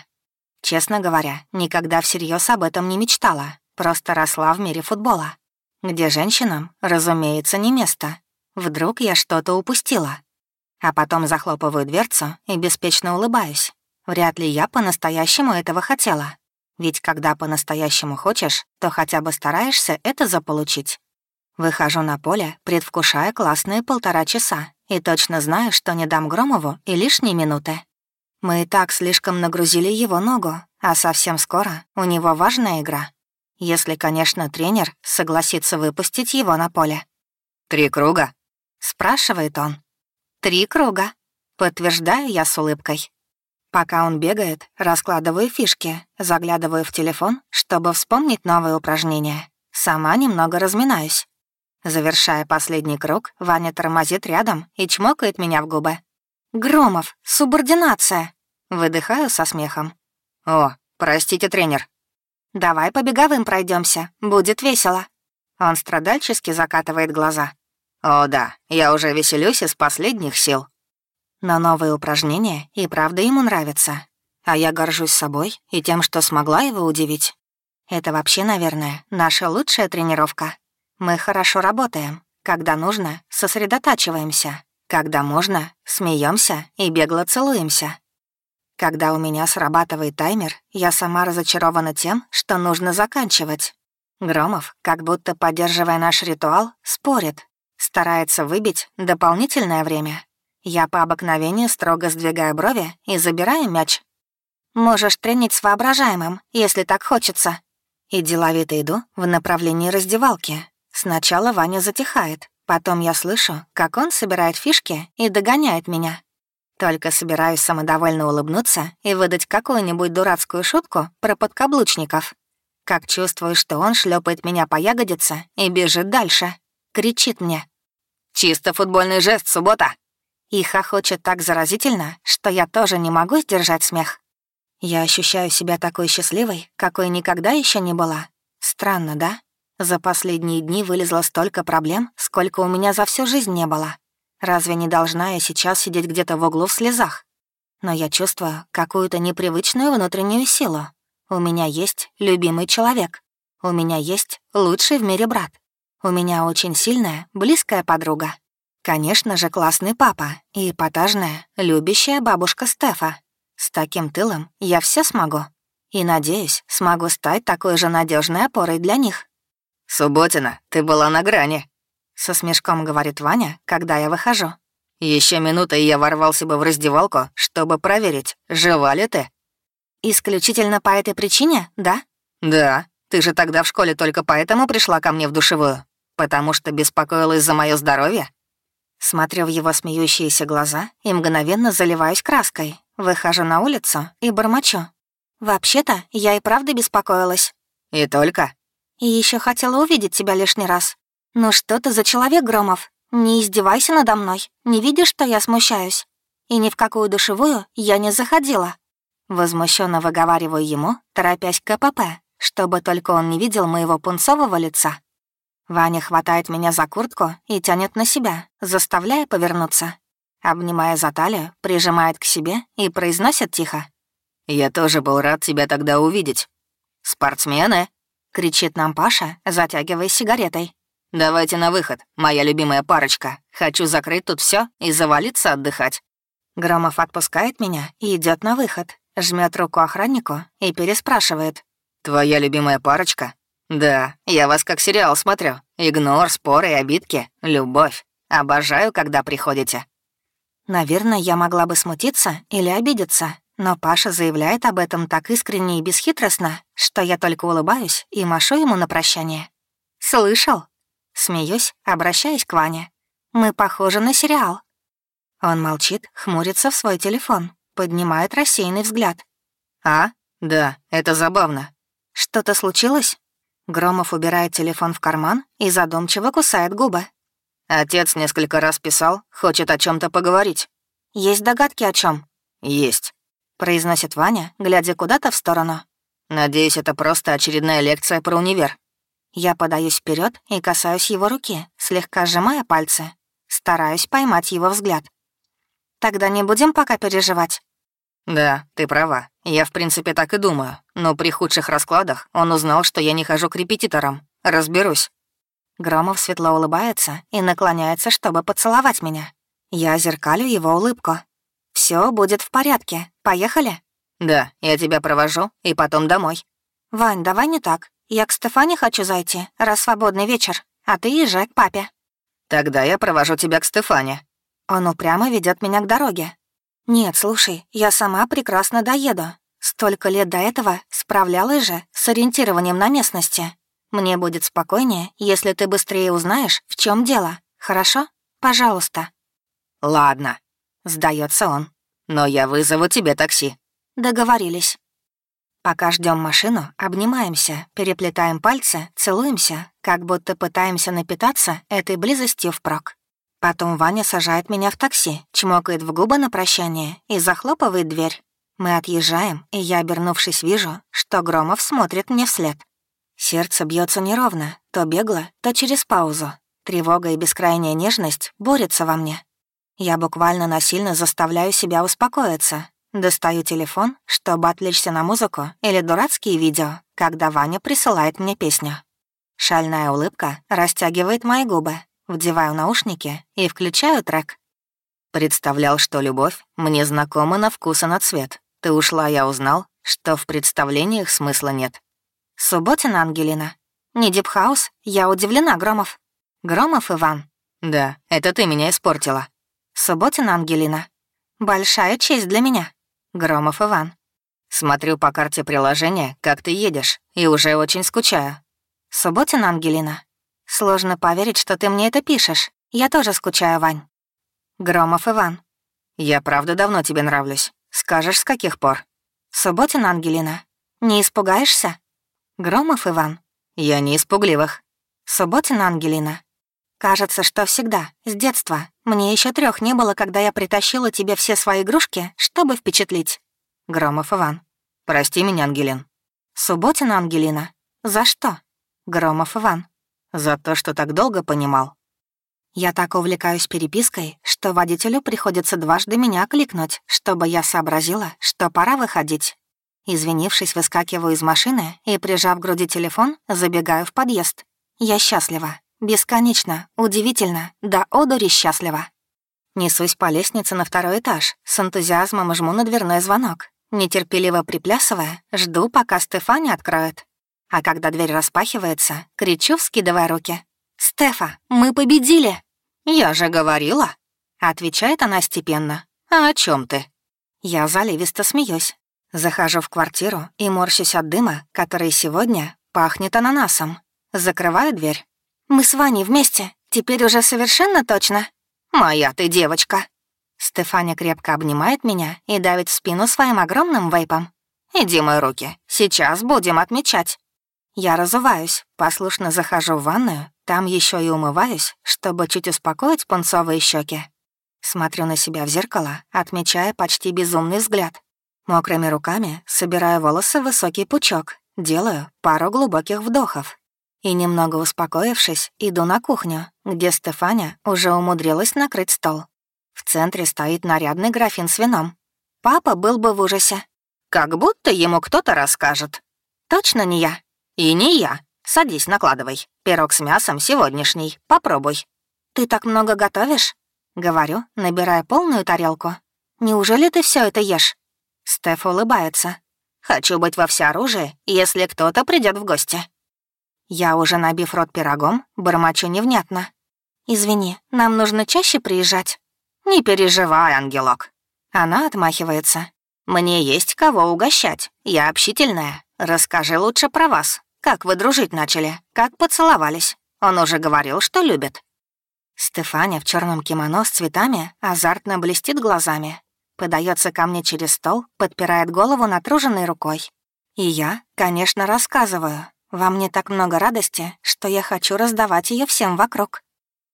Честно говоря, никогда всерьез об этом не мечтала, просто росла в мире футбола, где женщинам, разумеется, не место. Вдруг я что-то упустила. А потом захлопываю дверцу и беспечно улыбаюсь. Вряд ли я по-настоящему этого хотела. Ведь когда по-настоящему хочешь, то хотя бы стараешься это заполучить. Выхожу на поле, предвкушая классные полтора часа, и точно знаю, что не дам Громову и лишние минуты. Мы и так слишком нагрузили его ногу, а совсем скоро у него важная игра. Если, конечно, тренер согласится выпустить его на поле. «Три круга?» — спрашивает он. «Три круга», — подтверждаю я с улыбкой. Пока он бегает, раскладываю фишки, заглядываю в телефон, чтобы вспомнить новые упражнения. Сама немного разминаюсь. Завершая последний круг, Ваня тормозит рядом и чмокает меня в губы. Громов, субординация. Выдыхаю со смехом. О, простите, тренер. Давай по беговым пройдемся, будет весело. Он страдальчески закатывает глаза. О да, я уже веселюсь из последних сил. Но новые упражнения и правда ему нравятся. А я горжусь собой и тем, что смогла его удивить. Это вообще, наверное, наша лучшая тренировка. Мы хорошо работаем. Когда нужно, сосредотачиваемся. Когда можно, смеемся и бегло целуемся. Когда у меня срабатывает таймер, я сама разочарована тем, что нужно заканчивать. Громов, как будто поддерживая наш ритуал, спорит, старается выбить дополнительное время. Я по обыкновению строго сдвигаю брови и забираю мяч. «Можешь тренить с воображаемым, если так хочется». И деловито иду в направлении раздевалки. Сначала Ваня затихает, потом я слышу, как он собирает фишки и догоняет меня. Только собираюсь самодовольно улыбнуться и выдать какую-нибудь дурацкую шутку про подкаблучников. Как чувствую, что он шлепает меня по ягодице и бежит дальше. Кричит мне. «Чисто футбольный жест, суббота!» И хохочет так заразительно, что я тоже не могу сдержать смех. Я ощущаю себя такой счастливой, какой никогда еще не была. Странно, да? За последние дни вылезло столько проблем, сколько у меня за всю жизнь не было. Разве не должна я сейчас сидеть где-то в углу в слезах? Но я чувствую какую-то непривычную внутреннюю силу. У меня есть любимый человек. У меня есть лучший в мире брат. У меня очень сильная, близкая подруга. Конечно же, классный папа и эпатажная, любящая бабушка Стефа. С таким тылом я все смогу. И, надеюсь, смогу стать такой же надежной опорой для них. «Субботина, ты была на грани», со смешком говорит Ваня, когда я выхожу. Еще минута, и я ворвался бы в раздевалку, чтобы проверить, жива ли ты. Исключительно по этой причине, да? Да. Ты же тогда в школе только поэтому пришла ко мне в душевую? Потому что беспокоилась за мое здоровье? Смотрю в его смеющиеся глаза и мгновенно заливаюсь краской. Выхожу на улицу и бормочу. «Вообще-то, я и правда беспокоилась». «И только?» «И еще хотела увидеть тебя лишний раз. «Ну что ты за человек, Громов? Не издевайся надо мной. Не видишь, что я смущаюсь? И ни в какую душевую я не заходила». Возмущенно выговариваю ему, торопясь к КПП, чтобы только он не видел моего пунцового лица. Ваня хватает меня за куртку и тянет на себя, заставляя повернуться. Обнимая за талию, прижимает к себе и произносит тихо. «Я тоже был рад тебя тогда увидеть. Спортсмены!» — кричит нам Паша, затягивая сигаретой. «Давайте на выход, моя любимая парочка. Хочу закрыть тут все и завалиться отдыхать». Громов отпускает меня и идет на выход, жмет руку охраннику и переспрашивает. «Твоя любимая парочка?» «Да, я вас как сериал смотрю. Игнор, споры и обидки. Любовь. Обожаю, когда приходите». Наверное, я могла бы смутиться или обидеться, но Паша заявляет об этом так искренне и бесхитростно, что я только улыбаюсь и машу ему на прощание. «Слышал?» Смеюсь, обращаясь к Ване. «Мы похожи на сериал». Он молчит, хмурится в свой телефон, поднимает рассеянный взгляд. «А? Да, это забавно». «Что-то случилось?» Громов убирает телефон в карман и задумчиво кусает губы. Отец несколько раз писал, хочет о чем то поговорить. «Есть догадки о чем? «Есть», — произносит Ваня, глядя куда-то в сторону. «Надеюсь, это просто очередная лекция про универ». Я подаюсь вперед и касаюсь его руки, слегка сжимая пальцы. Стараюсь поймать его взгляд. Тогда не будем пока переживать. Да, ты права. Я, в принципе, так и думаю. Но при худших раскладах он узнал, что я не хожу к репетиторам. Разберусь. Громов светло улыбается и наклоняется, чтобы поцеловать меня. Я зеркалю его улыбку. Все будет в порядке. Поехали? Да, я тебя провожу и потом домой. Вань, давай не так. Я к Стефане хочу зайти, раз свободный вечер, а ты езжай к папе». «Тогда я провожу тебя к Стефане». Он упрямо ведет меня к дороге. «Нет, слушай, я сама прекрасно доеду. Столько лет до этого справлялась же с ориентированием на местности. Мне будет спокойнее, если ты быстрее узнаешь, в чем дело. Хорошо? Пожалуйста». «Ладно», — сдается он. «Но я вызову тебе такси». «Договорились». Пока ждем машину, обнимаемся, переплетаем пальцы, целуемся, как будто пытаемся напитаться этой близостью впрок. Потом Ваня сажает меня в такси, чмокает в губы на прощание и захлопывает дверь. Мы отъезжаем, и я, обернувшись, вижу, что Громов смотрит мне вслед. Сердце бьется неровно, то бегло, то через паузу. Тревога и бескрайняя нежность борются во мне. Я буквально насильно заставляю себя успокоиться. Достаю телефон, чтобы отвлечься на музыку или дурацкие видео, когда Ваня присылает мне песню. Шальная улыбка растягивает мои губы, вдеваю наушники и включаю трек. Представлял, что любовь мне знакома на вкус и на цвет. Ты ушла, я узнал, что в представлениях смысла нет. Субботина Ангелина. Не deep house, я удивлена, Громов. Громов Иван. Да, это ты меня испортила. Субботина Ангелина. Большая честь для меня. Громов Иван. Смотрю по карте приложения, как ты едешь, и уже очень скучаю. Субботина Ангелина. Сложно поверить, что ты мне это пишешь. Я тоже скучаю, Вань. Громов Иван. Я правда давно тебе нравлюсь. Скажешь, с каких пор? Субботина Ангелина. Не испугаешься? Громов Иван. Я не испугливых. Субботина Ангелина. Кажется, что всегда, с детства. Мне еще трех не было, когда я притащила тебе все свои игрушки, чтобы впечатлить. Громов Иван. Прости меня, Ангелин. Субботина Ангелина. За что? Громов Иван. За то, что так долго понимал. Я так увлекаюсь перепиской, что водителю приходится дважды меня кликнуть, чтобы я сообразила, что пора выходить. Извинившись, выскакиваю из машины и, прижав к груди телефон, забегаю в подъезд. Я счастлива. Бесконечно, удивительно, да одури счастлива. Несусь по лестнице на второй этаж, с энтузиазмом жму на дверной звонок. Нетерпеливо приплясывая, жду, пока Стефани откроет. А когда дверь распахивается, кричу, вскидывая руки. «Стефа, мы победили!» «Я же говорила!» — отвечает она степенно. «А о чем ты?» Я заливисто смеюсь. Захожу в квартиру и морщусь от дыма, который сегодня пахнет ананасом. Закрываю дверь. Мы с Ваней вместе. Теперь уже совершенно точно. Моя ты девочка. Стефаня крепко обнимает меня и давит в спину своим огромным вейпом. «Иди мои руки. Сейчас будем отмечать». Я разуваюсь, послушно захожу в ванную, там еще и умываюсь, чтобы чуть успокоить пунцовые щеки. Смотрю на себя в зеркало, отмечая почти безумный взгляд. Мокрыми руками собираю волосы в высокий пучок, делаю пару глубоких вдохов. И немного успокоившись, иду на кухню, где Стефаня уже умудрилась накрыть стол. В центре стоит нарядный графин с вином. Папа был бы в ужасе. Как будто ему кто-то расскажет. Точно не я. И не я. Садись, накладывай. Пирог с мясом сегодняшний. Попробуй. Ты так много готовишь? Говорю, набирая полную тарелку. Неужели ты все это ешь? Стеф улыбается. Хочу быть во всеоружии, если кто-то придет в гости. Я, уже набив рот пирогом, бормочу невнятно. «Извини, нам нужно чаще приезжать». «Не переживай, ангелок». Она отмахивается. «Мне есть кого угощать. Я общительная. Расскажи лучше про вас. Как вы дружить начали? Как поцеловались? Он уже говорил, что любит». Стефаня в черном кимоно с цветами азартно блестит глазами. Подается ко мне через стол, подпирает голову натруженной рукой. И я, конечно, рассказываю, во мне так много радости, что я хочу раздавать ее всем вокруг.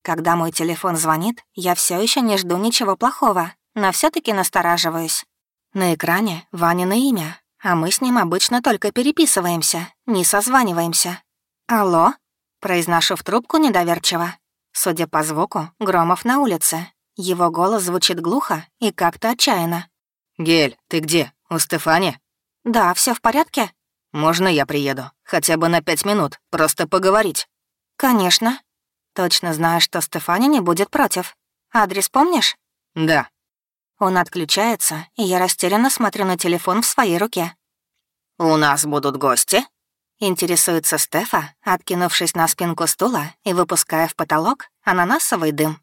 Когда мой телефон звонит, я все еще не жду ничего плохого, но все таки настораживаюсь. На экране Ванина имя, а мы с ним обычно только переписываемся, не созваниваемся. «Алло?» — произношу в трубку недоверчиво. Судя по звуку, Громов на улице. Его голос звучит глухо и как-то отчаянно. «Гель, ты где? У Стефани?» «Да, все в порядке?» «Можно я приеду? Хотя бы на пять минут, просто поговорить». «Конечно. Точно знаю, что Стефани не будет против. Адрес помнишь?» «Да». Он отключается, и я растерянно смотрю на телефон в своей руке. «У нас будут гости?» Интересуется Стефа, откинувшись на спинку стула и выпуская в потолок ананасовый дым.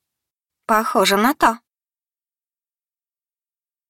«Похоже на то»,